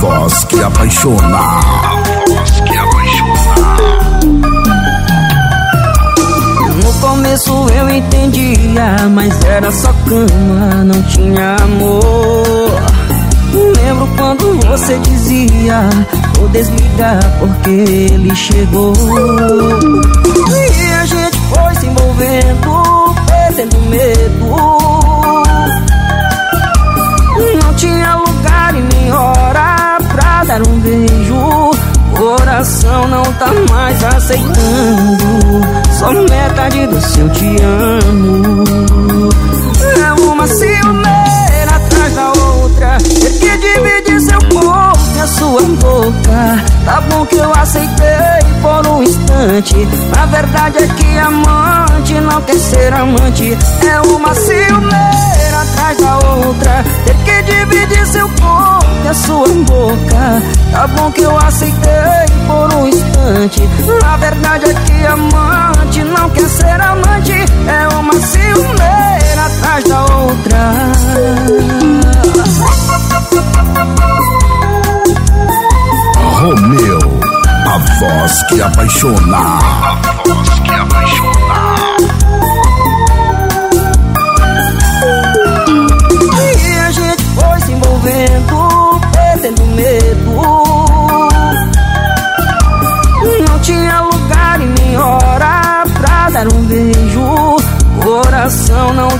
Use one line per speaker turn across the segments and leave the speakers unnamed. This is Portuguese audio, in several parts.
voz que apaixona. A voz que apaixona.
No começo eu entendia, mas era só cama, não tinha amor. Lembro quando você dizia Vou desligar porque ele chegou E a gente foi se envolvendo Coração não tá mais aceitando. Só metade do seu te amo. É uma ciumeira atrás da outra. Ter que dividir seu corpo e a sua boca. Tá bom que eu aceitei por um instante. A verdade é que amante não quer ser amante. É uma ciumeira atrás da outra. Ter que dividir seu corpo e a sua boca. Tá bom que eu aceitei um instante A verdade é que amante não quer ser amante. É uma ciumeira atrás da outra.
Romeu, a voz que apaixona.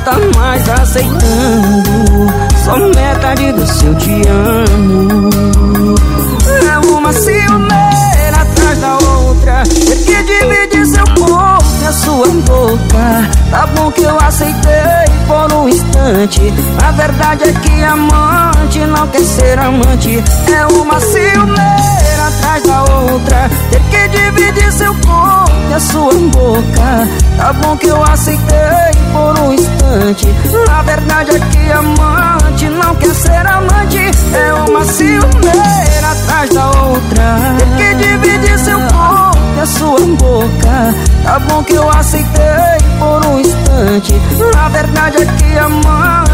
Tá mais aceitando. Só metade do seu te amo. É uma ciumeira atrás da outra. Ter que dividir seu corpo e a sua boca. Tá bom que eu aceitei por um instante. A verdade é que amante não quer ser amante. É uma ciumeira sua boca. Tá bom que eu aceitei por um instante. A verdade é que amante não quer ser amante. É uma ciumeira atrás da outra. Ter que dividir seu corpo e a sua boca. Tá bom que eu aceitei por um instante. A verdade é que amante